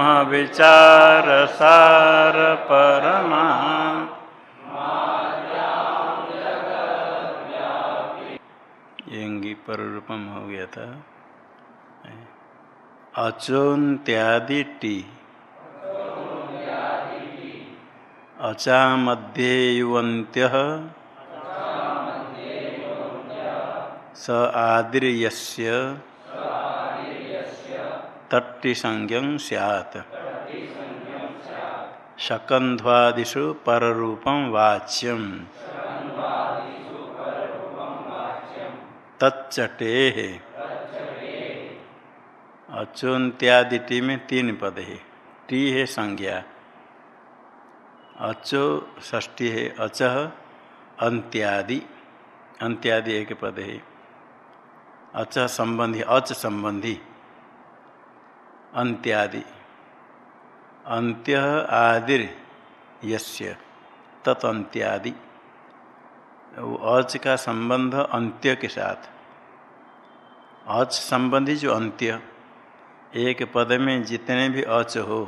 विचार सार परमा। यंगी पर रूपम हो गया था। अचोन्त्यादि टी अचा मध्ये युवंत्य स आदिर्यस्य। तट्टिसंज्ञं स्यात्। शकन्ध्वादिषु पररूपं वाच्यम्। तच्चटे। अचोन्त्यादि टी में तीन पद। है टी है संज्ञा। अचो ष्टी है अचह अंत्यादि अंत्यादि एक पद। है अच संबंधी। अच संबंधी। अंत्यादि अंत्य आदिर यस्य, तत् अंत्यादि अच का संबंध अंत्य के साथ। अच संबंधी जो अंत्य एक पद में जितने भी अच हो,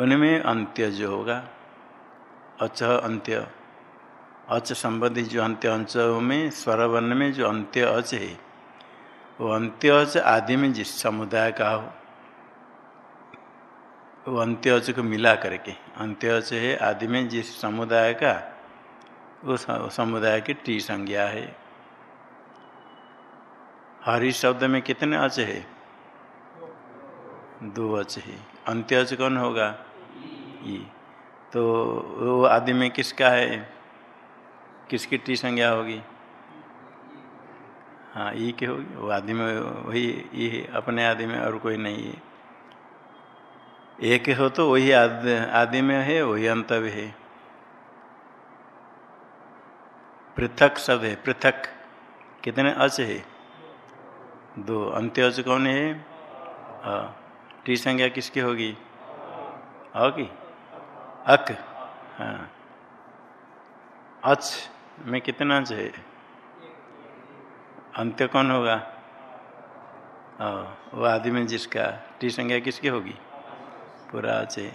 उनमें अंत्य जो होगा अच अंत्य अच संबंधी जो अंत्य अंच में, स्वरवर्ण में जो अंत्य अच है, वो अंत्य अच आदि में जिस समुदाय का हो वो अंत्य अच को मिला करके। अंत्य अच है आदि में जिस समुदाय का, वो समुदाय की टी संज्ञा है। हरि शब्द में कितने अच है? दो अच है। अंत्य अच कौन होगा? ये तो वो आदि में किसका है? किसकी टी संज्ञा होगी? हाँ ई के होगी। वो आदि में वही ये अपने आदि में और कोई नहीं है। एक हो तो वही आदि, में है वही अंतव्य है। पृथक शब्द है पृथक। कितने अच है? दो। अंत्य अच कौन है? टी संज्ञा किसकी होगी? होगी अक। हाँ। अच में कितना अच है? अंत्य कौन होगा? वो आदि में जिसका टी संज्ञा किसकी होगी? पूरा अच है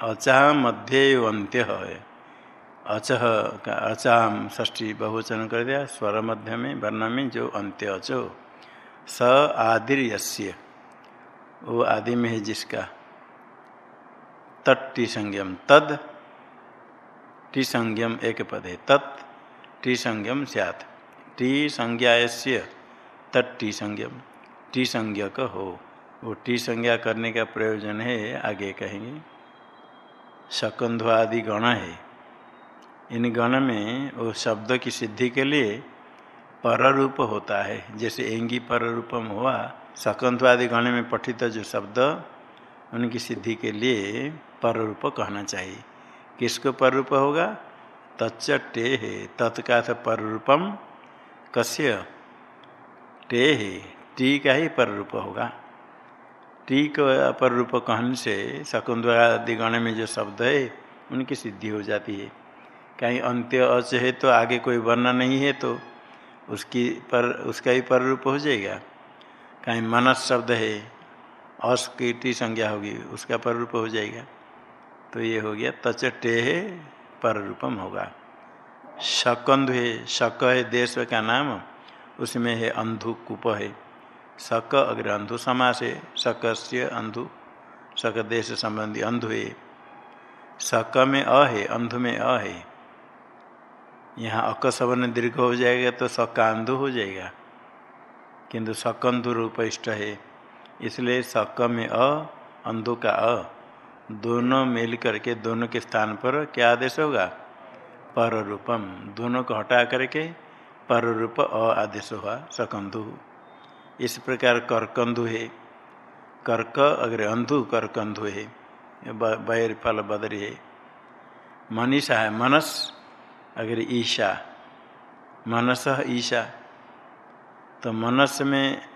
अचा मध्य अंत्य है अचह का अचाम ष्टी बहुवचन कर दिया स्वर मध्य में वर्ण में जो अंत्य अचो। स आदिर यस्य वो आदि में है जिसका। तट टी संज्ञम। तद टी संज्ञम एक पद है। तत् टी संज्ञम सैत टी संज्ञायस्य। तट टी संज्ञम। टी संज्ञक हो। वो टी संज्ञा करने का प्रयोजन है, आगे कहेंगे। शकंध्वादि गण है। इन गण में वो शब्द की सिद्धि के लिए पर रूप होता है। जैसे एँगी पर रूपम हुआ आदि गण में पठित जो शब्द, उनकी सिद्धि के लिए पर रूप कहना चाहिए। किसको पर रूप होगा? तच्च टे है तत्का पर रूपम कस्य? टे है, टी का ही पर रूप होगा। टी को पर रूप कहने से शकुंद्वादि गण में जो शब्द है, उनकी सिद्धि हो जाती है। कहीं अंत्य अच है तो आगे कोई वर्ण नहीं है तो उसकी पर, उसका ही पर रूप हो जाएगा। कहीं मनस शब्द है, अस की टी संज्ञा होगी, उसका पर रूप हो जाएगा। तो ये हो गया तच टे है, पर रूपम होगा। शकंध है, शक है देश का नाम, उसमें है अंधु कुप है। शक अग्र अंधु समास है अंधु शक देश संबंधी अंधु है। शक में अ है, अंधु में अ है। यहाँ अक सवन दीर्घ हो जाएगा तो सकांधु हो जाएगा। किंतु सकंधु रूप इष्ट है, इसलिए सक में अ, अंधु का अ। दोनों मिल करके, दोनों के स्थान पर क्या आदेश होगा? पर रूपम दोनों को हटा करके पर रूप अ आदेश हुआ, सकंधु। इस प्रकार करकंधु है। कर्क, अगर अंधु करकंधु है। बैर फल बदरी है। मनीषा है मनस, अगर ईशा। मनस ईशा। तो मनस में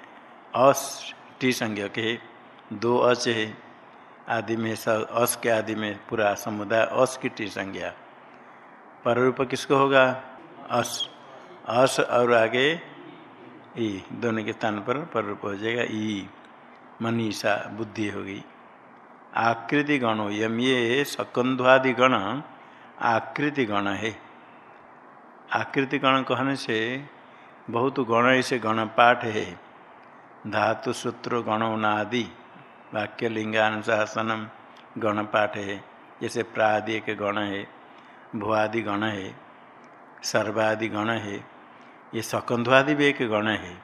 अस, टी संज्ञक है। दो अच है। आदि में सब अस के आदि में पूरा समुदाय अस की टी संज्ञा। पर रूप किसको होगा? अस। अस और आगे ई, दोनों के स्थान पर पर रूप हो जाएगा। ई, मनीषा, बुद्धि होगी आकृति गणो यम ये सकंध्वादि गण आकृति गण है। आकृति गण कहने से बहुत गण ऐसे गण पाठ है। धातु, सूत्र, गणोनादि, वाक्य, लिंगानुशासनम गण पाठ है। जैसे प्रादि के गण है, भुआदि गण है, सर्वादि गण है। ये सकंध्वादि भी एक गण है।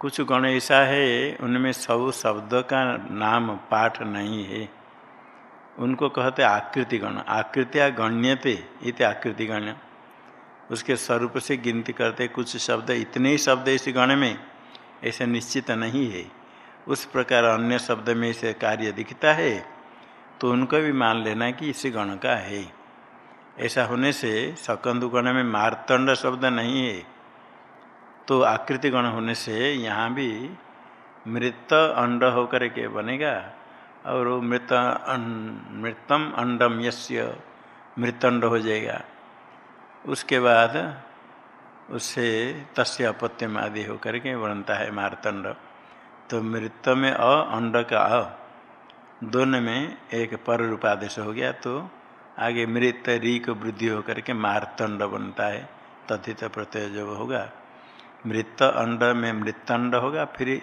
कुछ गण ऐसा है, उनमें सब शब्द का नाम पाठ नहीं है। उनको कहते आकृति गण। आकृतिया गण्यते इतने आकृति गण्य उसके स्वरूप से गिनती करते कुछ शब्द, इतने ही शब्द इस गण में, ऐसे निश्चित नहीं है। उस प्रकार अन्य शब्द में इसे कार्य दिखता है तो उनको भी मान लेना कि इस गण का है। ऐसा होने से सकंदु गण में मारतंड शब्द नहीं है। तो आकृति गण होने से यहाँ भी मृत अंड होकर के बनेगा और मृत मृतम अंडम यस्य मृतंड हो जाएगा। उसके बाद उससे तस्य अपत्यम आदि होकर के बनता है मारतंड। तो मृत में अ, अंड का अ, दोनों में एक पर रूपादेश हो गया तो आगे मृत री को वृद्धि होकर के मारतंड बनता है। तथित प्रत्यय जब होगा, मृत अंड में मृतंड होगा, फिर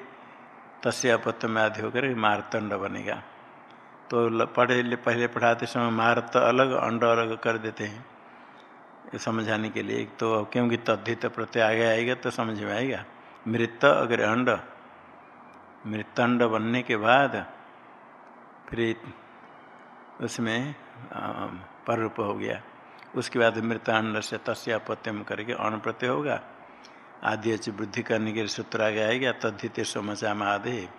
तस्य में आदि होकर मारतंड बनेगा। तो पढ़े पहले पढ़ाते समय मारत अलग, अंड अलग कर देते हैं। समझाने के लिए तो क्योंकि तद्धित प्रत्यय आगे आएगा तो समझ में आएगा। मृत अगर अंड, मृतंड बनने के बाद, फिर उसमें पर रूप हो गया। उसके बाद मृतांड से तस्यापत्यम करके अण प्रत्यय होगा। आदि वृद्धि करने के लिए सूत्र आगे आएगा, तद्धित समाचार आदि।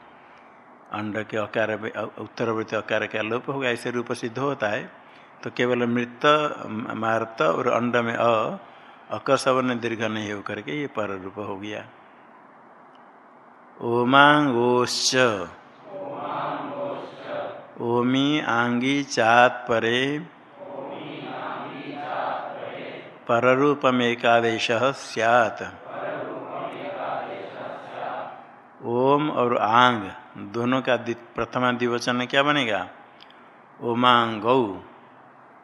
अंड के अकार उत्तरवर्ती अकार का लोप होगा, ऐसे रूप सिद्ध होता है। तो केवल मृत, मारत और अंड में अ अकसवन दीर्घ नहीं हो करके ये पर रूप हो गया। ओमांगोश्च। ओमी आंगी चात परे। पररूपमेकादेश सैत ओम और आंग, दोनों का प्रथमा दिवचन क्या बनेगा? ओमांग।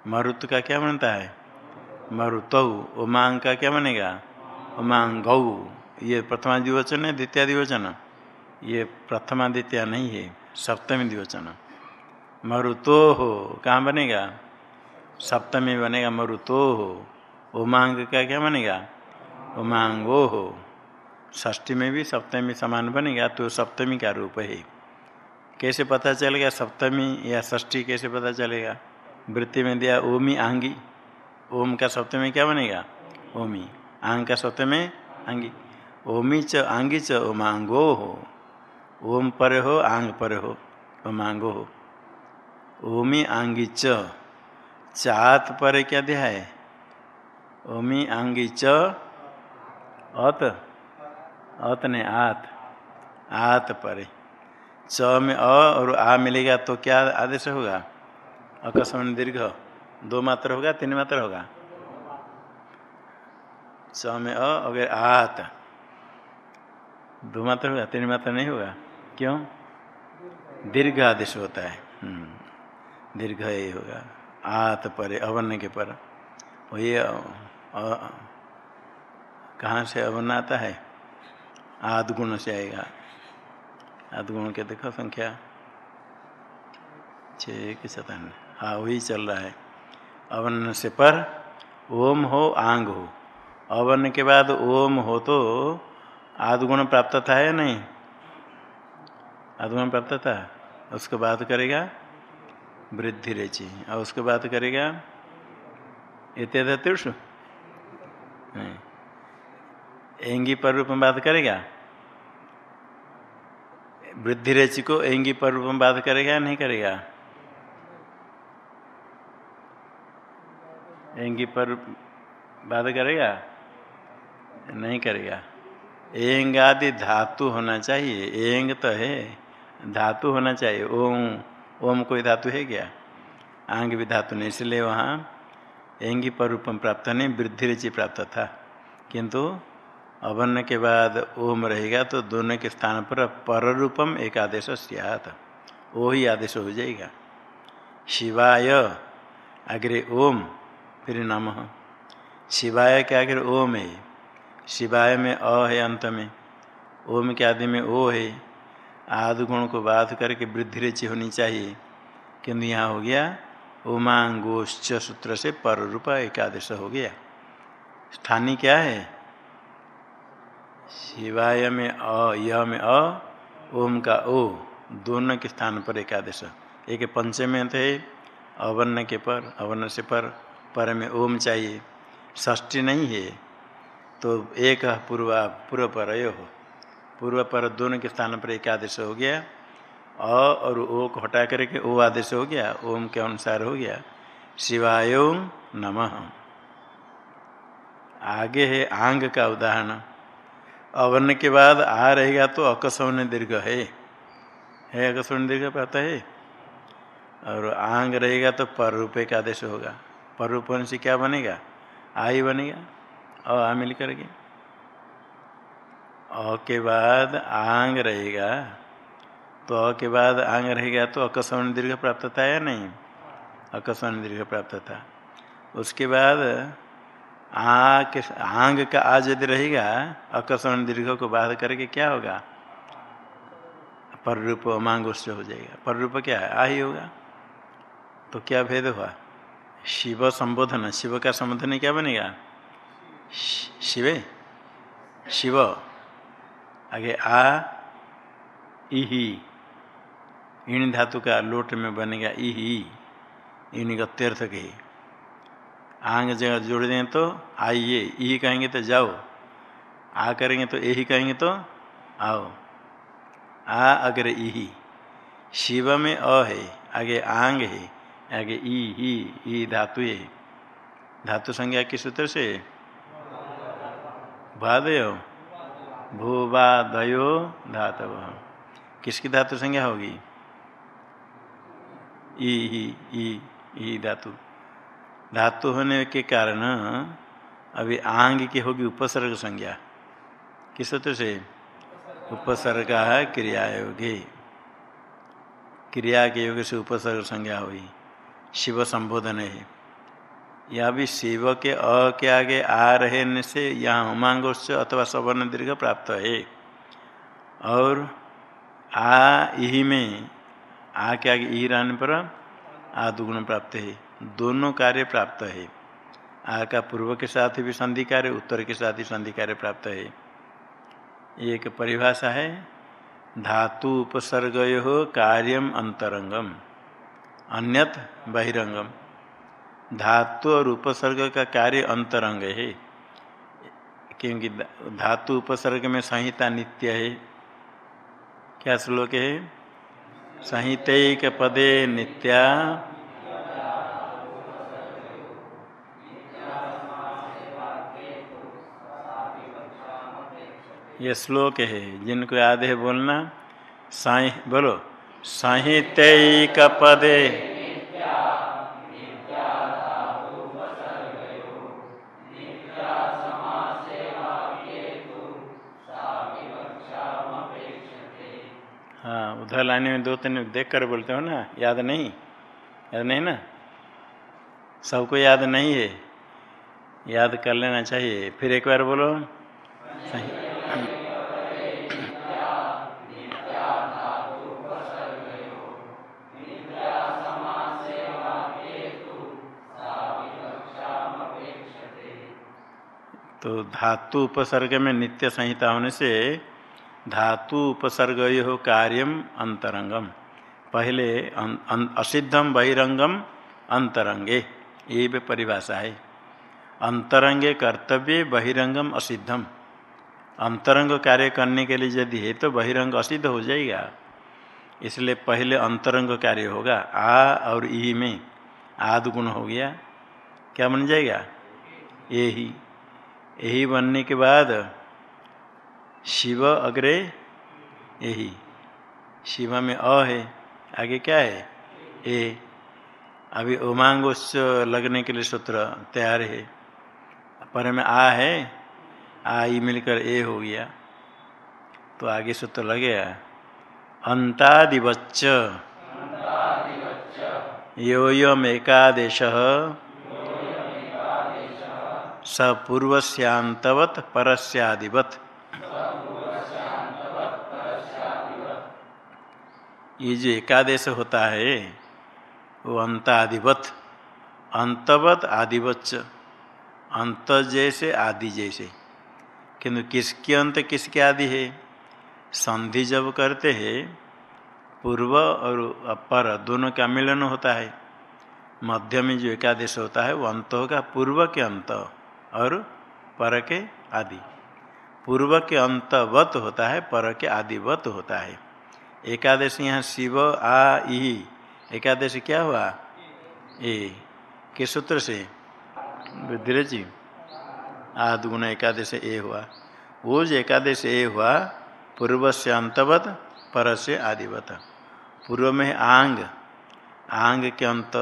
मरुत का क्या बनता है? मरुत। ओमांग का क्या बनेगा? उमांग ये प्रथमा दिवचन है, द्वितीय दिवचन ये प्रथमा, द्वितीय नहीं है, सप्तमी दिवचन मरुतो हो कहाँ बनेगा? सप्तमी बनेगा मरुतो हो उमांग का क्या बनेगा? उमांगो हो ष्ठी में भी सप्तमी समान बनेगा तो सप्तमी का रूप है। कैसे पता चलेगा सप्तमी या ष्ठी कैसे पता चलेगा? वृत्ति में दिया ओमी आंगी। ओम का सप्तमी क्या बनेगा? ओमी। आंग का सप्तमी आंगी। ओमी च, आंगी च ओमांगो हो ओम पर हो, आंग पर हो उमांगो हो ओमी आंगी च चात पर क्या दिया है? ओमी आंगी च अत अत ने आत आत पर। च में अ और आ मिलेगा तो क्या आदेश होगा? अकस्मण दीर्घ, दो मात्र होगा, तीन मात्र होगा? च में अ अगर आत, दो मात्र होगा, तीन मात्र नहीं होगा? क्यों? दीर्घ आदेश होता है। हम्म। दीर्घ ये होगा। आत पर अवर्ण के पर। वही कहाँ से अवर्ण आता है? आद गुण से आएगा। आद गुण के देखो संख्या। छः के सतान हाँ वही चल रहा है। अवन से पर, ओम हो, आंग हो। अवन के बाद ओम हो तो आदगुण प्राप्त था या नहीं? आदगुण प्राप्त था। उसके बाद करेगा। वृद्धि रेची और उसके बाद करेगा इत्यादि एँगी पर रूप में बात करेगा? वृद्धि रेची को एँगी पर रूप में बात करेगा नहीं करेगा? एँगी पर बात करेगा? नहीं करेगा। एंग आदि धातु होना चाहिए। एंग तो है। धातु होना चाहिए। ओम। ओम कोई धातु है क्या? आंग भी धातु नहीं, इसलिए वहाँ एँगी पर रूपम प्राप्त नहीं, वृद्धि रुचि प्राप्त था। किंतु अवर्ण के बाद ओम रहेगा तो दोनों के स्थान पर पर रूपम एक आदेश वो ही आदेश हो जाएगा। शिवाय, अग्रे ओम, फिर नम। शिवाय के आगे ओम है। शिवाय में अ है अंत में। ओम के आदि में ओ है। आदि गुण को बाध करके वृद्धि रेचि होनी चाहिए। किंतु यहाँ हो गया, उमांगोश्च सूत्र से पर रूप एकादश हो गया। स्थानीय क्या है? शिवाय में अ, य में अ, ओम का ओ, दोनों के स्थान पर एकादश। एक पंचमे थे अवर्ण के पर, अवर्ण से पर पर में ओम चाहिए। ष्टी नहीं है तो एक पूर्वा पूर्व पर हो। पूर्व पर दोनों के स्थान पर एक आदेश हो गया। अ और ओ को हटा करके ओ आदेश हो गया, ओम के अनुसार हो गया। शिवाय नमः। आगे है आंग का उदाहरण। अवर्ण के बाद आ रहेगा तो अकस्मण दीर्घ है। है अकस्मण दीर्घ पाता है? और आंग रहेगा तो पर रुपये का आदेश होगा। पर रूप से क्या बनेगा? आ ही बनेगा। अ आ मिल करके अ के बाद आंग रहेगा। तो अ के बाद आंग रहेगा तो अकस्मण दीर्घ प्राप्त था या नहीं? अकस्मण दीर्घ प्राप्त था उसके बाद आ के आंग का आज यदि रहेगा अकस्मण दीर्घ को बाध करके क्या होगा? पर रूप मांग उससे हो जाएगा। पर रूप क्या है? आ ही होगा। तो क्या भेद हुआ? शिव संबोधन। शिव का संबोधन क्या बनेगा? शिवे? शिव। आगे आ, इही। इन धातु का लोट में बनेगा इही। इन गत्यर्थ के। आंग जगह जोड़ दें तो आइए यही कहेंगे तो जाओ। आ करेंगे तो यही कहेंगे तो आओ। आ अगर यही शिव में अ है, आगे आंग है, आगे ई ही ई धातु है। धातु संज्ञा किस सूत्र से? भादयो भूवादयो धातव। किसकी धातु संज्ञा होगी? ई, ही, ई ई धातु। धातु होने के कारण अभी आंग की होगी उपसर्ग संज्ञा। किस सूत्र से? उपसर्ग है क्रिया योगी। क्रिया के योग से उपसर्ग संज्ञा हुई शिव संबोधन है। या भी शिव के अ के आगे आ रहे से यहाँ उमांगोश अथवा सवर्ण दीर्घ प्राप्त है। और आ यही में, आ के आगे ई रहने पर आ दुगुण प्राप्त है। दोनों कार्य प्राप्त है। आ का पूर्व के साथ भी संधि कार्य, उत्तर के साथ ही संधि कार्य प्राप्त है। एक परिभाषा है। धातु उपसर्ग कार्यम अंतरंगम, अन्यत बहिरंगम। धातु और उपसर्ग का कार्य अंतरंग है। क्योंकि धातु उपसर्ग में संहिता नित्य है। क्या श्लोक है? संहित पदे नित्या। ये श्लोक है। जिनको याद है बोलना साई बोलो संहित पदे उधर लाने में दो तीन देख कर बोलते हो ना, याद नहीं? याद नहीं ना? सबको याद नहीं है। याद कर लेना चाहिए। फिर एक बार बोलो। तो धातु उपसर्ग में नित्य संहिता होने से धातु उपसर्ग हो कार्यम अंतरंगम पहले अं, अं, असिद्धम बहिरंगम अंतरंगे ये भी परिभाषा है। अंतरंगे कर्तव्य बहिरंगम असिद्धम। अंतरंग कार्य करने के लिए यदि है तो बहिरंग असिद्ध हो जाएगा। इसलिए पहले अंतरंग कार्य होगा। आ और ई में आद गुण हो गया। क्या बन जाएगा? यही यही बनने के बाद शिव अग्रे यही शिव में अ है, आगे क्या है? ए। अभी उमांगोच्च लगने के लिए सूत्र तैयार है। पर में आ है आई मिलकर ए हो गया। तो आगे सूत्र लगेगा अंतादिवच्च। योयम एकादेश। स पूर्वस्यांतवत परस्यादिवत। ये जो एकादेश होता है, वो अंतादिवत अंतवत आदिवच्च, अंत जैसे, आदि जैसे। किंतु किसके अंत किसके आदि है? संधि जब करते हैं, पूर्व और अपर दोनों का मिलन होता है। मध्य में जो एकादेश होता है, वो अंत होगा पूर्व के अंत और पर के आदि। पूर्व के अंतवत होता है, पर के आदिवत होता है। एकादशी यहाँ शिव, आ ई एकादशी क्या हुआ? ए। के सूत्र से? वृद्धिरजी आदगुण एकादश ए हुआ। वो जो एकादश ए हुआ पूर्व से अंतवत पर से आदिवत। पूर्व में आंग। आंग के अंत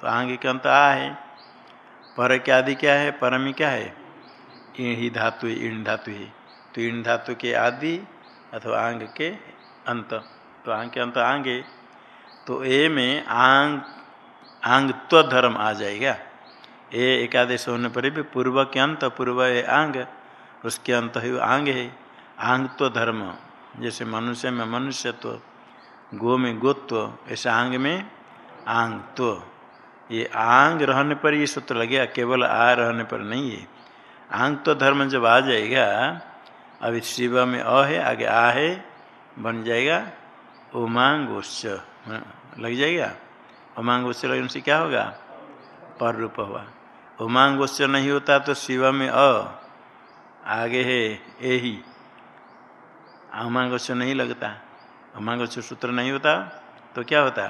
तो आंग के अंत आ है। पर के आदि क्या है? पर में क्या है? इन ही धातु इन धातु ही। तो इन धातु के आदि अथवा आंग के अंत। तो आंग के अंत आंगे तो ए में आंग आंग तो धर्म आ जाएगा। ए एकादश होने पर भी पूर्व के अंत पूर्व है आंग उसके अंत ही आंग है। आंग तो धर्म जैसे मनुष्य में मनुष्यत्व तो, गो में गोत्व तो, ऐसे आंग में आंग तो ये आंग रहने पर ये सूत्र लगेगा केवल आ रहने पर नहीं है। आंग तो धर्म जब आ जाएगा अभी शिव में अ है आगे आ है बन जाएगा? उमांगोश्च। लग जाएगा? उमांगोश्च लगने से क्या होगा? पर रूप हुआ उमांगोश्च नहीं होता तो शिव में अ, आगे है, ए ही। उमांगोश्च नहीं लगता। उमांगोच्च सूत्र नहीं होता तो क्या होता?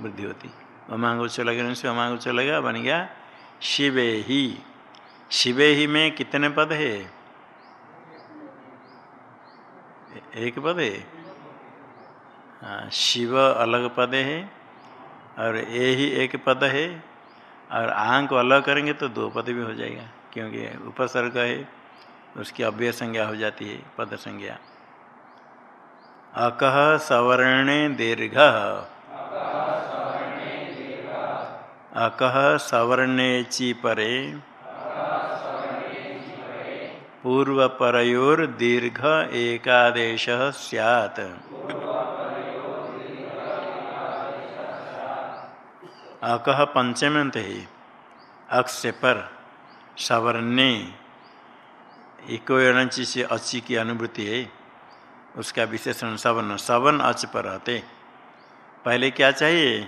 वृद्धि होती। उमांगोच्च लगने से उमांगोच्च लगेगा बन गया शिवे ही। शिवे ही में कितने पद है? एक पद? है शिव अलग पद है, और ए ही एक पद है, और आंग को अलग करेंगे तो दो पद भी हो जाएगा, क्योंकि उपसर्ग है, उसकी अव्यय संज्ञा हो जाती है, पद संज्ञा। अकह सवर्णे दीर्घ। अकह सवर्णे ची परे। पूर्व परयोर दीर्घ एकादेश सैत अकह पंचमंत है। अक्ष पर सवर्णे इकोची से अची की अनुभूति है। उसका विशेषण सवन सवन अच पर रहते पहले क्या चाहिए?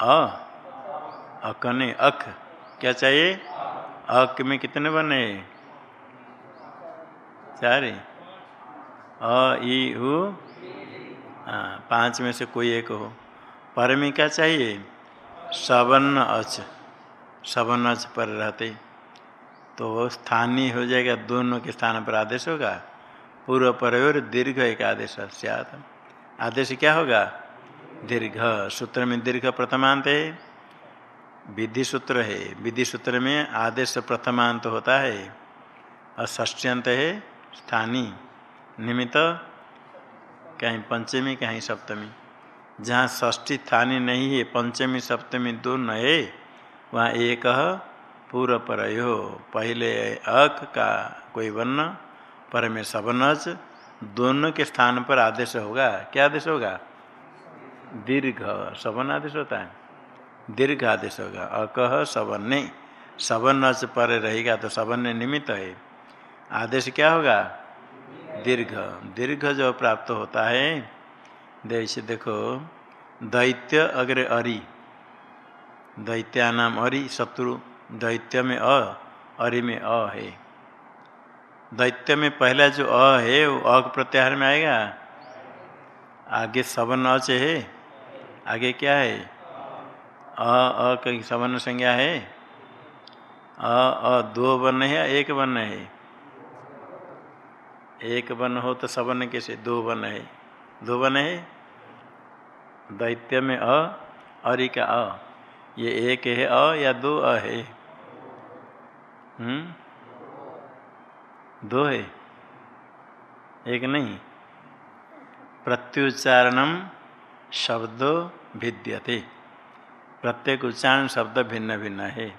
अ अकने अख। क्या चाहिए? अक में कितने बने? चार। अ, ई पाँच में से कोई एक हो। पर में क्या चाहिए? सवन अच। सवन अच पर रहते। तो स्थानीय हो जाएगा, दोनों के स्थान पर आदेश होगा। पूर्व पर और दीर्घ एक आदेश आदेश क्या होगा? दीर्घ। सूत्र में दीर्घ प्रथमांत है। विधि सूत्र है। विधि सूत्र में आदेश प्रथमांत होता है और ष्ट्यंत है स्थानीय निमित्त, कहीं पंचमी, कहीं सप्तमी। जहाँ ष्ठी स्थानीय नहीं है, पंचमी, सप्तमी दोनों है, वहाँ एक पूर्व पर हो पहले अक का कोई वर्ण पर में सबनज दोनों के स्थान पर आदेश होगा। क्या आदेश होगा? दीर्घ। सवन आदेश होता है। दीर्घ आदेश होगा। अकह सवन्य सवनज पर रहेगा तो सवन्य निमित्त है। आदेश क्या होगा? दीर्घ। दीर्घ जो प्राप्त होता है जैसे देखो, दैत्य अग्र अरि। दैत्या नाम अरि, शत्रु। दैत्य में अ, अरि में अ है। दैत्य में पहला जो अ है, वो अ प्रत्याहार में आएगा। आगे सवन अच है। आगे क्या है? अ अ कहीं सवन संज्ञा है। अ अ, दो वर्ण है, एक वर्ण है। एक वर्ण हो तो सवन कैसे? दो वर्ण है। दो वर्ण है? दैत्य में अ, अरि का अ। ये एक है अ या दो अ है? हम्म? दो है। एक नहीं। प्रत्युच्चारणम शब्दों भिद्यते। प्रत्येक उच्चारण शब्द भिन्न भिन्न है।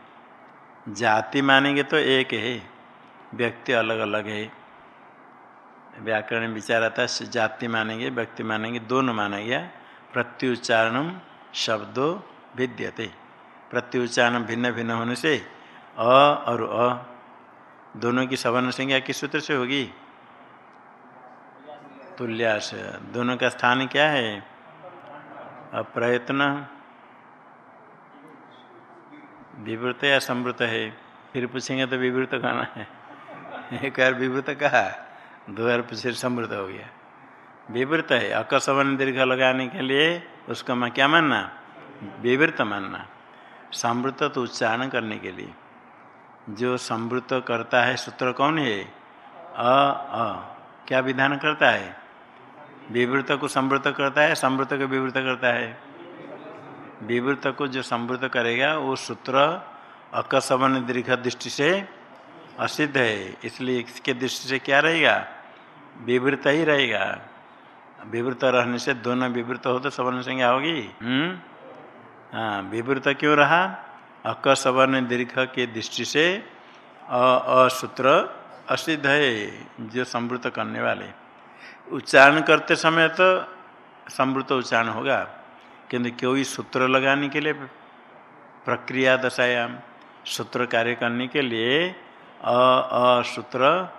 जाति मानेंगे तो एक है, व्यक्ति अलग अलग है। व्याकरण विचार आता है जाति मानेंगे, व्यक्ति मानेंगे, दोनों माना गया प्रत्युच्चारणम शब्दों भिद्यते। प्रत्युच्चारण भिन्न भिन्न होने से अ और अ। दोनों की सवर्ण संज्ञा किस सूत्र से होगी? तुल्यास दोनों का स्थान क्या है? अप्रयत्न। विवृत या संवृत है? फिर पूछेंगे तो विवृत कहना है। एक बार विवृत कहा, दो बार पूछे समृद्ध हो गया। विवृत है अकसवन दीर्घ लगाने के लिए उसको मैं क्या मानना? विवृत मानना। समृत तो उच्चारण करने के लिए। जो समृत करता है, सूत्र कौन है? अ अ। क्या विधान करता है? विवृत को समृत करता है समृत को विवृत करता है। विवृत को जो समृत करेगा, वो सूत्र अकसवन दीर्घ दृष्टि से असिद्ध है। इसलिए इसके दृष्टि से क्या रहेगा? विवृत ही रहेगा। विवृत रहने से दोनों विवृत हो तो सवर्ण संज्ञा होगी। हम्म? हाँ विवृत क्यों रहा? अक सवर्ण दीर्घ के दृष्टि से असूत्र असिद्ध है, जो समृत करने वाले। उच्चारण करते समय तो समृत उच्चारण होगा। किंतु कोई सूत्र लगाने के लिए प्रक्रिया दशायाम, सूत्र कार्य करने के लिए अ असूत्र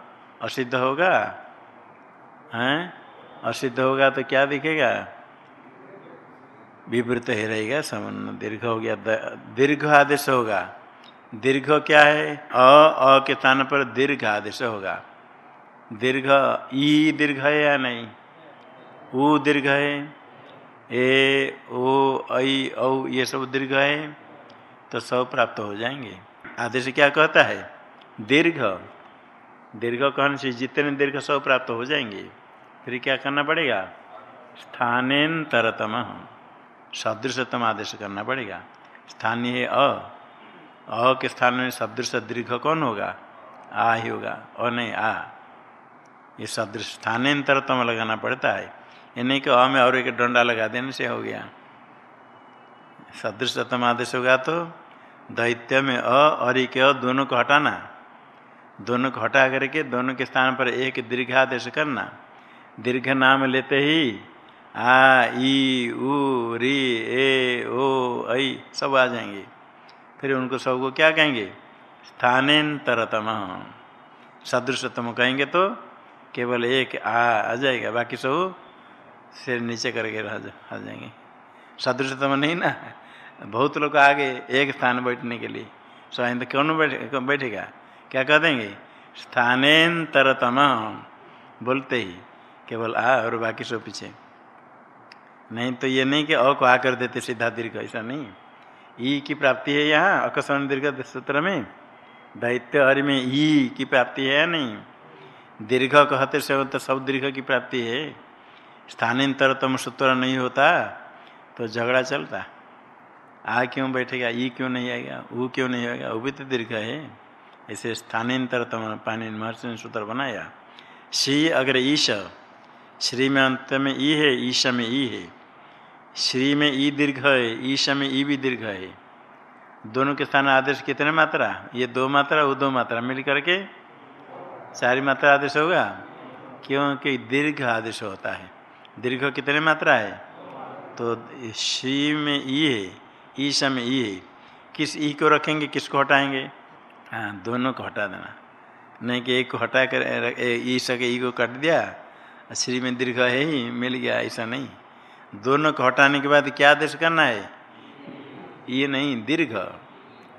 असिद्ध होगा। हैं? असिद्ध होगा तो क्या दिखेगा? विवृत ही रहेगा समन दीर्घ हो गया दीर्घ आदेश होगा। दीर्घ क्या है? अ अ के स्थान पर दीर्घ आदेश होगा। दीर्घ, ई दीर्घ है या नहीं? ऊ दीर्घ है। ए, ओ, ऐ, औ, ये सब दीर्घ है तो सब प्राप्त हो जाएँगे। आदेश क्या कहता है? दीर्घ। दीर्घ कहने से जितने दीर्घ सब प्राप्त हो जाएँगे, फिर क्या करना पड़ेगा? स्थानेतरतम। सदृशतम आदेश करना पड़ेगा। स्थानीय अ। अ के स्थान में सदृश दीर्घ कौन होगा? आ ही होगा। अ नहीं, आ। ये सदृश स्थानांतरतम लगाना पड़ता है। ये नहीं कि अ में और एक डंडा लगा देने से हो गया। सदृशतम आदेश होगा तो दैत्य में अ, और एक अ, दोनों को हटाना। दोनों को हटा करके दोनों के स्थान पर एक दीर्घ आदेश करना। दीर्घ नाम लेते ही आ, ई, उ, री, ए, ओ, ऐ, सब आ जाएँगे। फिर उनको सबको क्या कहेंगे? स्थानांतरतम। सदृशतम कहेंगे तो केवल एक आ आ जाएगा, बाकी सब सिर नीचे करके रह जाएँगे। सदृशतम नहीं ना? बहुत लोग आगे एक स्थान बैठने के लिए। स्वयं तो कौन बैठे बैठेगा? क्या कह देंगे? स्थानांतरतम बोलते ही केवल आ और बाकी सब पीछे। नहीं तो ये नहीं कि अ को आ कर देते सीधा दीर्घ, ऐसा नहीं। ई की प्राप्ति है यहाँ अकस्मण दीर्घ सूत्र में। दैत्य हरि में ई की प्राप्ति है या नहीं? दीर्घ कहते से तो सब दीर्घ की प्राप्ति है। स्थानांतरतम सूत्र नहीं होता तो झगड़ा चलता। आ क्यों बैठेगा, ई क्यों नहीं आएगा वो क्यों नहीं आएगा, वो भी तो दीर्घ है। ऐसे स्थानांतरतम पानी महर्षि ने सूत्र बनाया। शी अगर ईश, श्री में अंत में ई है, ईश में ई है। श्री में ई दीर्घ है, ईश में ई भी दीर्घ है। दोनों के स्थान आदेश कितने मात्रा? ये दो मात्रा, वो दो मात्रा मिल करके चार मात्रा आदेश होगा? क्योंकि दीर्घ आदेश होता है। दीर्घ कितने मात्रा है? तो सी में ई है ईश में ई है। किस ई को रखेंगे, किसको हटाएँगे? हाँ दोनों को हटा देना। नहीं कि एक को हटा कर ईश के ई को काट दिया, श्री में दीर्घ है ही, मिल गया, ऐसा नहीं। दोनों को हटाने के बाद क्या आदेश करना है? ये नहीं, दीर्घ।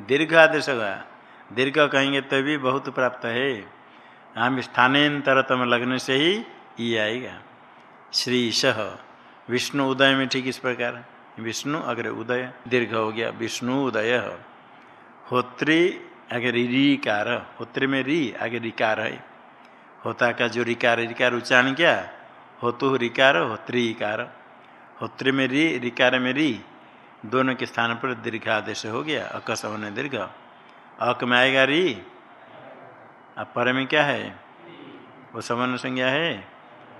दीर्घ आदेश होगा। दीर्घ कहेंगे तो भी बहुत प्राप्त है। हम स्थानांतरतम लगने से ही ये आएगा। श्री सह विष्णु उदय में ठीक इस प्रकार विष्णु, अगर उदय, दीर्घ हो गया। विष्णु उदय। होत्री अगर रीकार। होत्री में री, आगे रिकार है। होता का जो रिकार रिकार उच्चारण क्या? होतु रिकार होत्रिकार होत्री में री, रिकार में री। दोनों के स्थान पर दीर्घ आदेश हो गया। अकस होने दीर्घ। अक में आएगा री। अब पर में क्या है? वो सवर्ण संज्ञा है।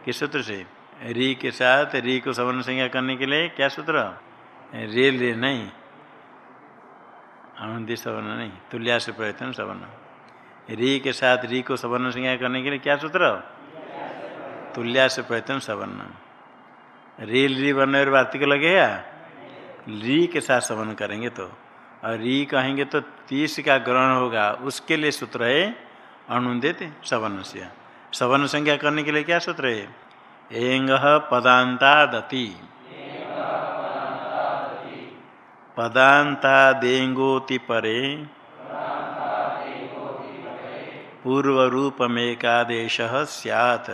किस सूत्र से? री के साथ री को सवर्ण संज्ञा करने के लिए क्या सूत्र? रेल रे नहीं। अनुदी सवर्ण नहीं। तुल्या से प्रयत्न सवर्ण। री के साथ री को सवर्ण संज्ञा करने के लिए क्या सूत्र? तुल्या से प्रयत्न सवर्ण। रेल री बनने और वार्तिक लगेगा री के साथ सवर्ण करेंगे तो। और री कहेंगे तो तीस का ग्रहण होगा। उसके लिए सूत्र है अनुदित सवर्ण से सवर्ण संज्ञा करने के लिए क्या सूत्र है? एंग पदांतादति पदांतादेंगोति परे पूर्व रूपमेकादेश सैत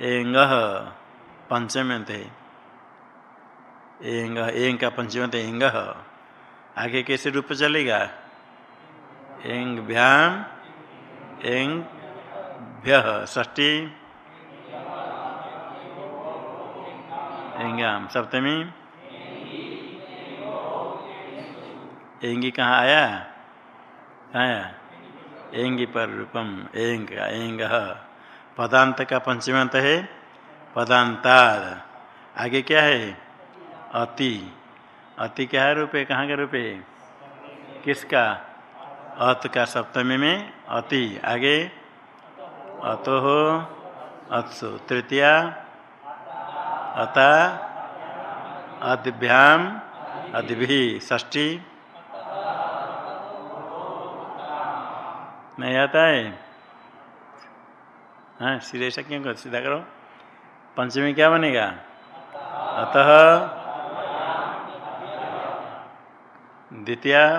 एंग पंचम्यंत का पंचम्यंत एंग आगे कैसे रूप चलेगा? एंग भ्याम एंग भ्य ष्टी एंगाम सप्तमी। एँगी कहाँ आया? आया। एँगी पर रूपम। एंग एंग पदांत का पंचमांत है। पदांताद आगे क्या है? अति। अति क्या है रूपे? कहाँ का रूपे? किसका? अत का सप्तमी में अति। आगे। अतो अत्सु। तृतीया, अता, अद्भ्याम, अद्भि। ष्टी नहीं आता है हाँ सीधे ऐसा क्यों कर? सीधा करो। पंचमी क्या बनेगा? अतः, द्वितीया,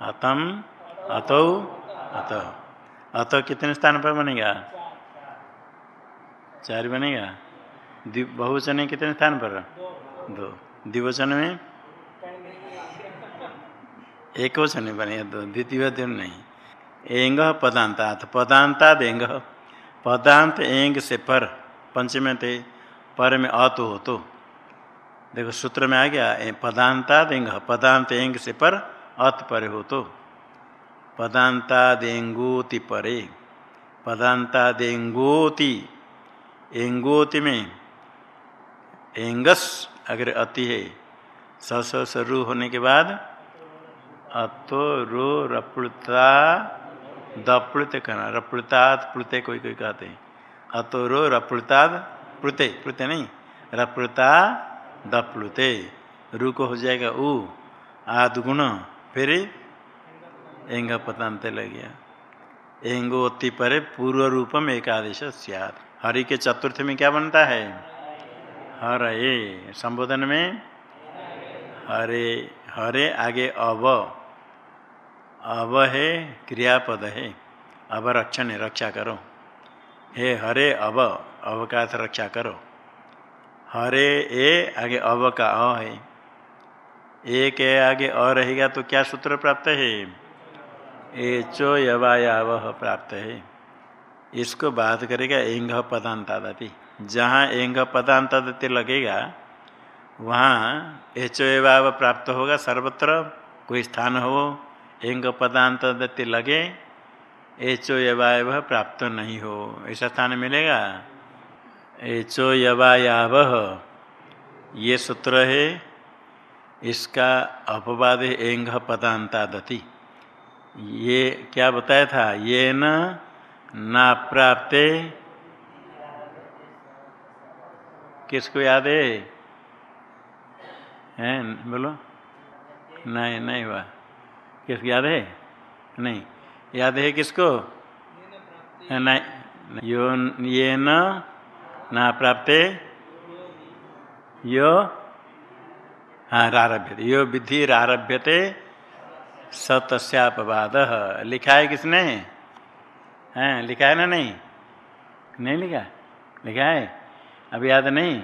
अतम अतो? अत। अत कितने स्थान पर बनेगा? चार बनेगा? बहुवचन कितने स्थान पर? दो। द्विवचन में? एक वचन बनेगा दो। द्वितीय दिन नहीं। एंग पदांतात। पदांतात एंग। पदांत एंग से पर। पंचमे थे पर में अत हो तो देखो, सूत्र में आ गया पदांता देंग पदांत एंग से पर अत पर हो तो पदांता देंगोति परे। पदांता देंगोति एंगोति में एंगस अगर अति है स सरू होने के बाद अतो रो रपृता दप्लुत कहना, रपृतात् प्लुते कोई कोई कहते हैं। अतो रो रपृताद प्लुते प्लुते नहीं, रपृता दप्लुते रू को हो जाएगा उ, आदगुण, फिर एंग पतांत लग गया एंगोति पर पूर्व रूपम एकादेश सियात हरि के चतुर्थ में क्या बनता है? हर। ए संबोधन में हरे। हरे आगे अव। अव है क्रियापद है। अब रक्षण है, रक्षा करो। हे हरे अव अव का अर्थ रक्षा करो। हरे ए आगे अव का अ है। ए के आगे अ रहेगा तो क्या सूत्र प्राप्त है? एचो यवायाव प्राप्त है। इसको बात करेगा एंग पदांतादति जहाँ एंग पदांतादति लगेगा, वहाँ एचो एवाव प्राप्त होगा, सर्वत्र कोई स्थान हो एंग पदांतादति लगे, एचो यवायव प्राप्त नहीं हो। ऐसा स्थान मिलेगा? एचो यवायाव, ये सूत्र है, इसका अपवाद एंग पदांतादति ये क्या बताया था? ये न ना प्राप्ते। किसको याद है? हैं? बोलो। नहीं नहीं हुआ। किसको याद है? नहीं। याद है किसको? नहीं यो ये न ना प्राप्ते। यो? हाँ रारभ्यते। यो विधि रारभ्यते। सतस्यापवाद। लिखा है किसने? हैं, लिखा है ना नहीं? नहीं लिखा? लिखा है? अब याद नहीं?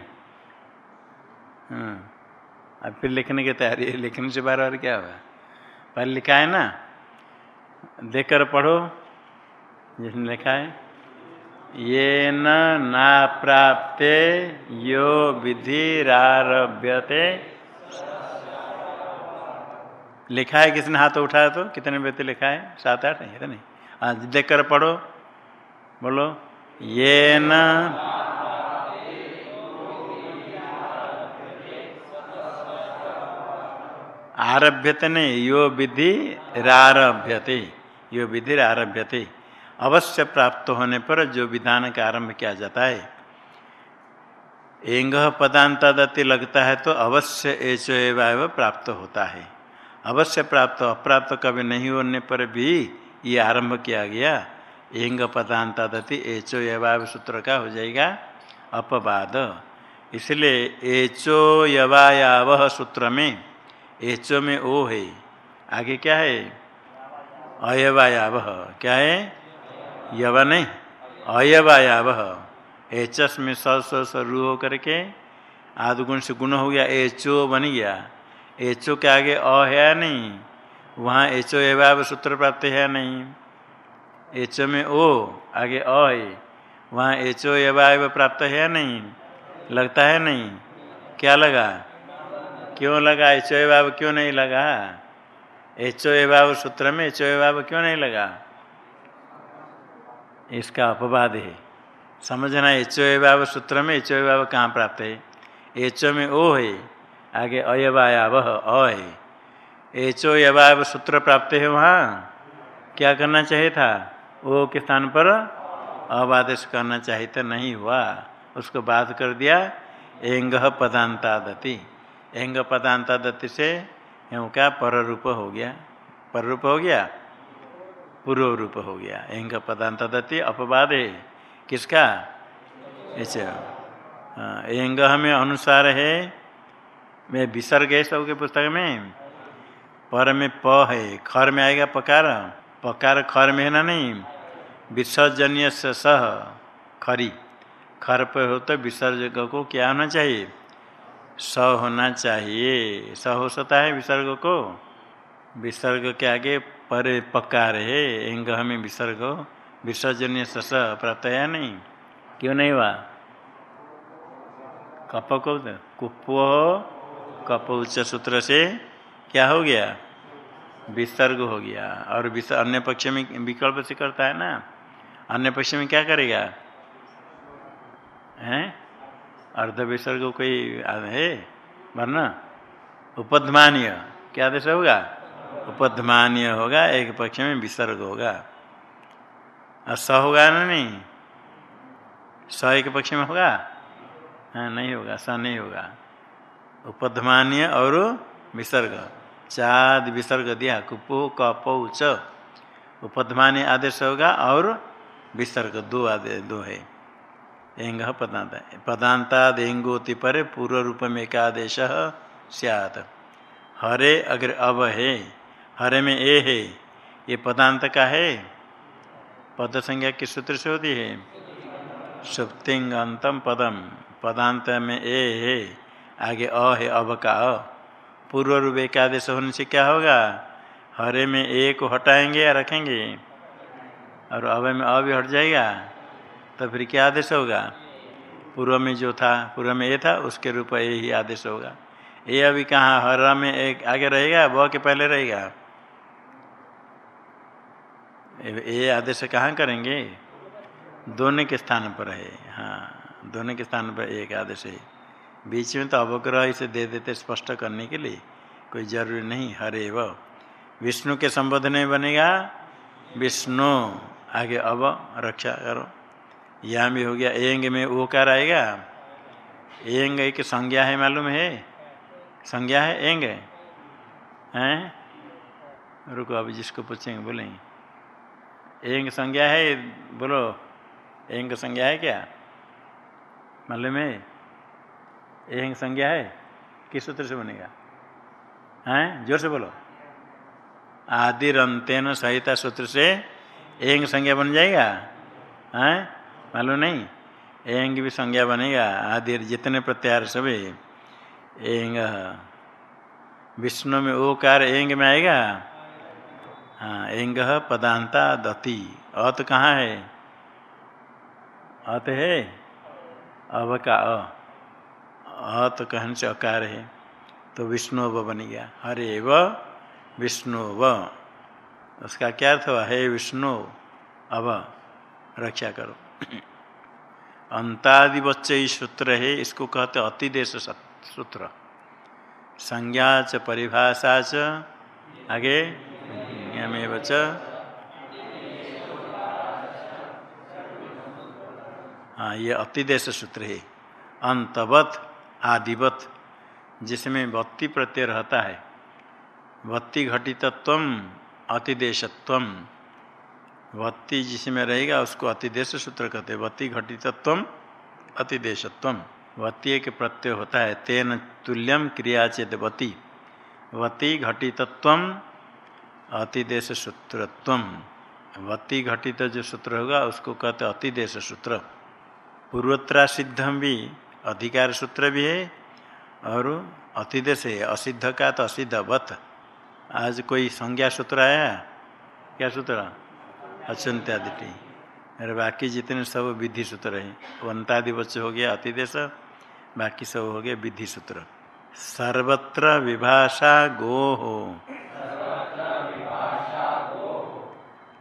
अब फिर लिखने की तैयारी है, लिखने से बार बार क्या हुआ? पहले लिखा है ना? देखकर पढ़ो, जिसने लिखा है। ये न ना प्राप्ते यो विधि रारभ्यते लिखा है किसने हाथ उठाया तो? कितने व्यक्ति लिखा है? सात आठ है नहीं। आज देख कर पढ़ो। बोलो, ये न आरभ्यते नहीं यो विधि रारभ्यते। यो विधि आरभ्यते अवश्य प्राप्त होने पर जो विधान का आरंभ किया जाता है, एंग पदांतादति लगता है तो अवश्य एचो एवं प्राप्त होता है। अवश्य प्राप्त, अप्राप्त कभी नहीं होने पर भी ये आरंभ किया गया। एंग पदांतादति एचो एवं सूत्र का हो जाएगा अपवाद। इसलिए एचो यवायाव सूत्र में, एचो में ओ है। आगे क्या है? अयवायाव। क्या है? यवा नहीं, अयवायाव। एचस में स स रू हो करके आदगुण से गुण हो गया, एचो बन गया। एचो के आगे अ है नहीं, वहाँ एचो एवाब सूत्र प्राप्त है नहीं। एचो में ओ, आगे अ है, वहाँ एचो एवाब प्राप्त है नहीं। लगता है नहीं। क्या लगा? क्यों लगा? एचो एवाब क्यों नहीं लगा? एचो एवाब सूत्र में एचो एवाब क्यों नहीं लगा? इसका अपवाद है। समझना एचो एवाब सूत्र में एचो एवाब कहाँ प्राप्त है? एचो में ओ है आगे अयवायाव वह अय एचो यवाब सूत्र प्राप्त है वहाँ, क्या करना चाहिए था? ओ के स्थान पर? अबादेश करना चाहिए तो नहीं हुआ। उसको बात कर दिया एंग पदांतादति। एंग पदांतादति से यूँ क्या पर रूप हो गया। पर रूप हो गया? पूर्व रूप हो गया। एंग पदांतादति अपवाद। है किसका? ऐसे। एंग में अनुसार है मैं विसर्ग है सबके पुस्तक में? पर में प है, खर में आएगा पकार। पकार खर में है ना नहीं? विसर्जनीय सह खरी। खर पर हो तो विसर्जक को क्या होना चाहिए? स होना चाहिए। स हो सकता है विसर्ग को? विसर्ग के आगे पर पकार है, एंग में विसर्ग। विसर्जनीय सस प्राप्त है नहीं? क्यों नहीं हुआ? कप को कुपो कप उच्च सूत्र से क्या हो गया? विसर्ग हो गया। और अन्य पक्ष में विकल्प से करता है ना? अन्य पक्ष में क्या करेगा? हैं? अर्ध विसर्ग कोई है? वरना उपधमान्य। क्या आदेश होगा? उपधमान्य होगा, एक पक्ष में विसर्ग होगा। और स होगा ना नहीं? स एक पक्ष में होगा? हाँ नहीं होगा, स नहीं होगा। उपधमान्य और विसर्ग। चाद विसर्ग दिया, कुपो, कपो, च। उपधमान्य आदेश होगा और विसर्ग दो आदेश दो है। एंग पदांत पदांताद एंगोति पर पूर्व रूप में एक आदेश सियात। हरे अग्र अब है, हरे में ए है, ये पदांत का है। पद संज्ञा किस सूत्र से होती है? सुप्तिंगंतम पदम पदांत में ए है। आगे अ है, अब का अ। पूर्व रूप एकादेश होने से क्या होगा? हरे में ए को हटाएँगे या रखेंगे? और अब में अ भी हट जाएगा? तो फिर क्या आदेश होगा? पूर्व में जो था, पूर्व में ए था, उसके रूप ए ही आदेश होगा। ए अभी कहाँ? हरा में एक आगे रहेगा, ब के पहले रहेगा? ए आदेश कहाँ करेंगे? दोनों के स्थान पर है हाँ दोनों के स्थान पर एक आदेश है। बीच में तो अवग्रह इसे दे देते स्पष्ट करने के लिए। कोई ज़रूरी नहीं, हरे व विष्णु के संबोधन में बनेगा। विष्णु, आगे अब, रक्षा करो। यहाँ भी हो गया, एंग में वो कर आएगा एंग एक संज्ञा है, मालूम है? संज्ञा है, एंग? हैं? रुको अभी जिसको पूछेंगे बोलेंगे। एंग संज्ञा है, बोलो। एंग संज्ञा है क्या? मालूम है? एंग संज्ञा है? किस सूत्र से बनेगा? हैं? ज़ोर से बोलो। आदि रंतेन सहिता सूत्र से एंग संज्ञा बन जाएगा? हैं? मालूम नहीं? एंग भी संज्ञा बनेगा। आदि जितने प्रत्यार सभी। एंग विष्णु में ओ कार एंग में आएगा? हाँ एंग पदांता दति। अत कहाँ है? अत है? अब का अ। अत कहन से अकार है। तो विष्णु अब बन गया। हरे व विष्णु व उसका क्या अर्थ हुआ? हे विष्णु अब रक्षा करो। अंतादिवच्च सूत्र है, इसको कहते अतिदेश सूत्र। संज्ञा च परिभाषा च आगे? यमेव च। हाँ ये अतिदेश सूत्र है। अंतवत आदिवत, जिसमें बत्ती प्रत्यय रहता है। बत्ती घटितत्व अतिदेशत्व वत्ती जिसमें रहेगा, उसको अतिदेश सूत्र कहते हैं। वत्ती घटितत्व अतिदेशत्व वत्ती एक प्रत्यय होता है। तेन तुल्यम क्रिया चेत वती वती घटितत्व अतिदेश सूत्रत्व वती घटित जो सूत्र होगा, उसको कहते अतिदेश सूत्र। पूर्वोत्तरा सिद्धम भी अधिकार सूत्र भी है, और अतिदेश है असिद्ध का तो असिद्ध वत। आज कोई संज्ञा सूत्र आया? क्या सूत्र? अचंत्यादि अरे बाकी जितने सब विधि सूत्र है, वंतादि बच्च हो गया अतिदेश बाकी सब हो गया विधि सूत्र। सर्वत्र विभाषा गो हो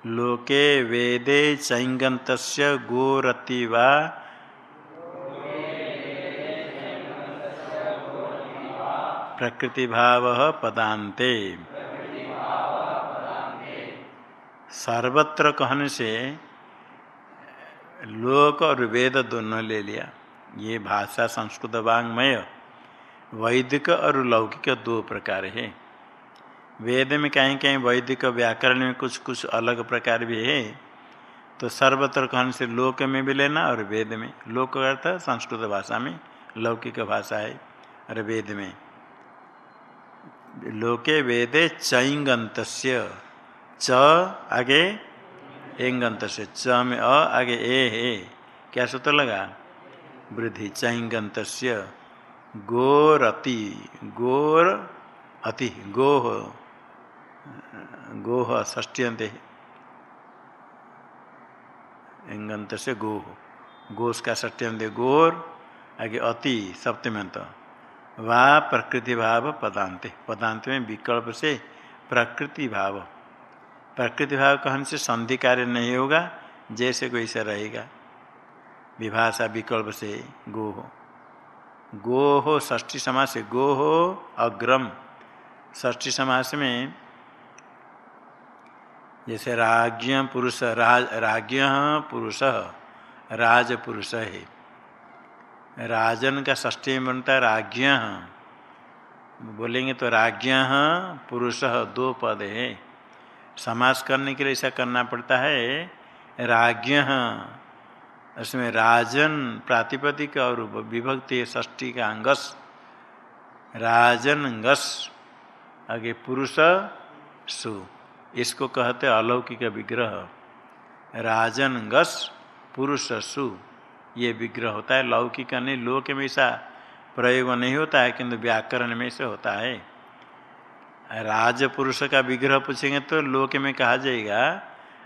लोके वेदे चैंगंत गोरति वा प्रकृति भाव पदांते सर्वत्र कहने से, लोक और वेद दोनों ले लिया। ये भाषा, संस्कृत वांग्मय वैदिक और लौकिक दो प्रकार है। वेद में कहीं कहीं वैदिक व्याकरण में कुछ कुछ अलग प्रकार भी है। तो सर्वत्र कहने से लोक में भी लेना और वेद में। लोक अर्थ संस्कृत भाषा में, लौकिक भाषा है और वेद में। लोके वेदे चैंगंत च आगे एंगंत से च में अ आगे ए है। क्या सूत्र लगा? वृद्धि चैंगंत गोरति। गोर अति। गोह। गोह ष्टियंत एंगंत से गोह। गोस का ष्टियंत गोर आगे अति। सप्तमंत वा प्रकृति भाव पदांत पदांत में विकल्प से प्रकृति भाव प्रकृति भाव कहने से संधि कार्य नहीं होगा, जैसे कोई सा रहेगा। विभाषा विकल्प से गो हो गो हो ष्ठी समास गो हो अग्रम। ष्ठी समास में जैसे राज्य पुरुष, राज पुरुष राज पुरुष है। राजन का ष्ठी में बनता है राज्ञ बोलेंगे तो राज्ञ पुरुष दो पद है। समास करने के लिए ऐसा करना पड़ता है, राज्ञ उसमें राजन प्रातिपदिक और विभक्ति ष्टी का अंगस। राजन अंगस, आगे पुरुष सु। इसको कहते अलौकिक विग्रह। राजन गस पुरुष सु। ये विग्रह होता है, लौकिक नहीं लोक में ऐसा प्रयोग नहीं होता है, किंतु व्याकरण में से होता है। राज पुरुष का विग्रह पूछेंगे तो लोक में कहा जाएगा,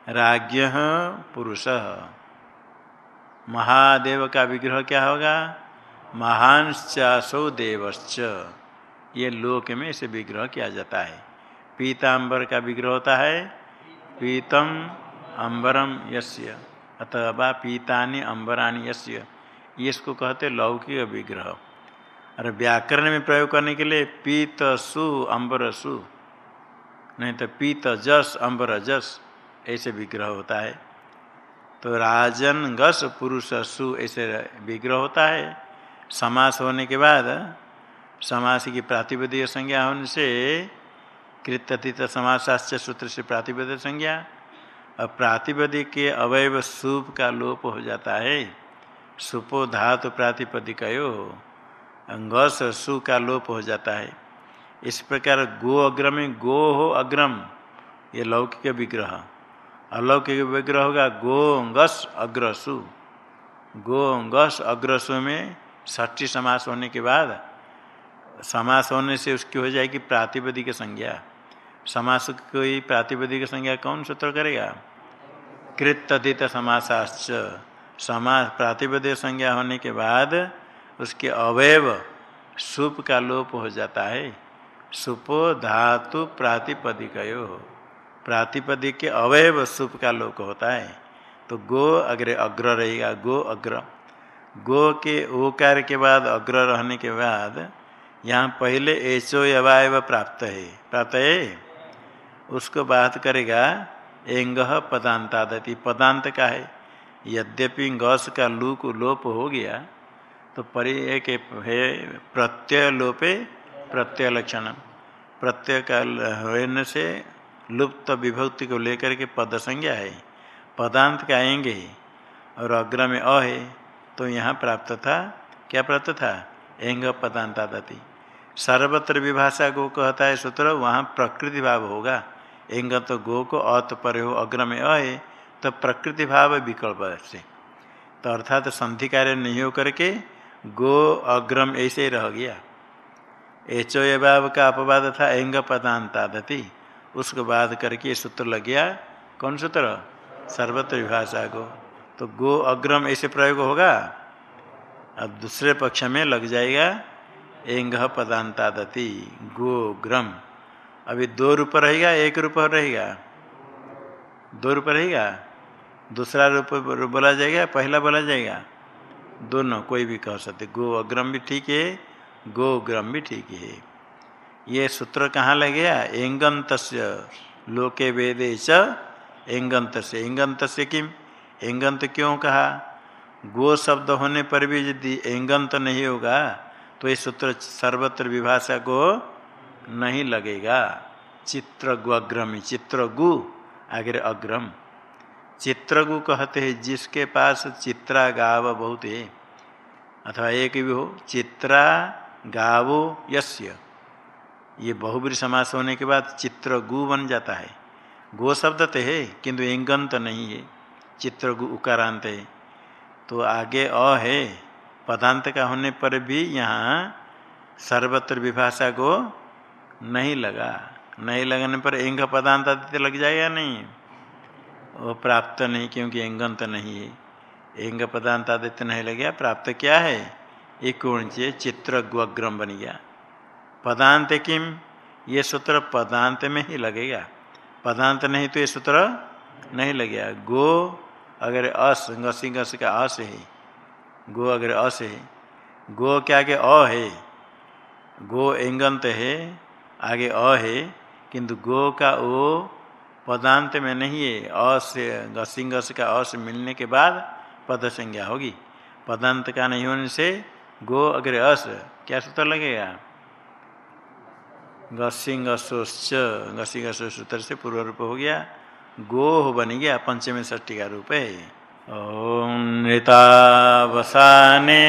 राज्ञ पुरुष। महादेव का विग्रह क्या होगा? महांश्चासो देवश्च। ये लोक में इसे विग्रह किया जाता है। पीताम्बर का विग्रह होता है, पीतम अंबरम यस्य। अथवा पीतानि अंबरानि यस्य। इसको कहते लौकिक विग्रह। और व्याकरण में प्रयोग करने के लिए पीत सु अम्बर सु नहीं तो पीत जस अम्बर जस ऐसे विग्रह होता है। तो राजन, गस पुरुष सु ऐसे विग्रह होता है। समास होने के बाद, समास की प्रातिपदिक संज्ञा होने से कृत्यतीत समासाश्च सूत्र से प्रातिपदिक संज्ञा। और प्रातिपदिक के अवयव सुप का लोप हो जाता है। सुपो धातु प्रातिपदिक अंगस सु का लोप हो जाता है। इस प्रकार गो अग्रम गो हो अग्रम, ये लौकिक विग्रह। अलौकिक विग्रह होगा गो अंगस अग्रसु गो अंगस अग्रसु में ष्ठी समास होने के बाद समास होने से उसकी हो जाएगी प्रातिपदिक संज्ञा। समास की प्रातिपदिक संज्ञा कौन सूत्र करेगा? कृत तदित समासाश्च समास प्रातिपदिक संज्ञा होने के बाद उसके अवयव सुप का लोप हो जाता है। सुपो धातु प्रातिपदिक प्रातिपदिक के अवयव सुप का लोक होता है। तो गो अग्र अग्र रहेगा, गो अग्र। गो के ओकार के बाद अग्र रहने के बाद यहाँ पहले एचो अवायव प्राप्त है। प्राप्त है? उसको बात करेगा एंग पदांतादति। पदांत का है। यद्यपि गस का लूक लोप हो गया तो परि एक है प्रत्यय लोपे प्रत्यय लक्षण प्रत्यय का होने से लुप्त विभक्ति को लेकर के पद संज्ञा है। पदांत का आएँगे और अग्र में अ है तो यहाँ प्राप्त था। क्या प्राप्त था? एंग पदांतादति। सर्वत्र विभाषा को कहता है सूत्र, वहाँ प्रकृति भाव होगा। एंग तो गो को अत पर हो अग्र में अ तो प्रकृति भाव विकल्प से तो अर्थात संधि कार्य नहीं हो करके गो अग्रम ऐसे रह गया। एचो भाव का अपवाद था एंग पदांतादति। उसको बाद करके सूत्र लग गया। कौन सूत्र? सर्वत्र विभाषा गो तो गो अग्रम ऐसे प्रयोग होगा? अब दूसरे पक्ष में लग जाएगा एंग पदांतादति, गो ग्रम। अभी दो रूप रहेगा, एक रूप रहेगा। दो रूप रहेगा? दूसरा रूप बोला जाएगा, पहला बोला जाएगा? दोनों, कोई भी कह सकते। गो अग्रम भी ठीक है, गो ग्रम भी ठीक है। ये सूत्र कहाँ लग गया? एंगंत लोके वेदे च एंगंत से एंगंत किम? एंगंत क्यों कहा? गो शब्द होने पर भी यदि एंगंत नहीं होगा तो ये सूत्र सर्वत्र विभाषा को नहीं लगेगा। चित्र अग्रमी चित्र गु आगे अग्रम। चित्रगु कहते हैं जिसके पास चित्रा गाव बहुत है, अथवा एक भी हो चित्रा गावो यस्य। ये बहुबरी समास होने के बाद चित्र गु बन जाता है। गो शब्द तो है, किंतु एंगंत नहीं है। चित्र गु उकारांत है। तो आगे अ है, पदांत का होने पर भी यहाँ सर्वत्र विभाषा को नहीं लगा। नहीं लगने पर एंग पदांत आदित्य लग जाएगा नहीं? वो प्राप्त नहीं, क्योंकि एंगंत नहीं है। एंग पदांत आदित्य नहीं लग गया, प्राप्त क्या है? एक से चित्र ग्वग्रम बन गया। पदांत किम? ये सूत्र पदांत में ही लगेगा। पदांत नहीं तो ये सूत्र नहीं लगेगा। गो अगर अस घसी घस का अस है। गो अगर अस है। गो क्या के अ है? गो एंगंत है। आगे अ है, किंतु गो का ओ पदांत में नहीं है। अ अस्य गसिंगस का अस मिलने के बाद पद संज्ञा होगी। पदांत का नहीं होने से गो अग्र अस, क्या सूत्र लगेगा? गसिंगसोश्च गसिंगस सूत्र से पूर्व रूप हो गया। गो हो बन गया, पंचमी ष्टी का रूप है। ओम नृतावसाने।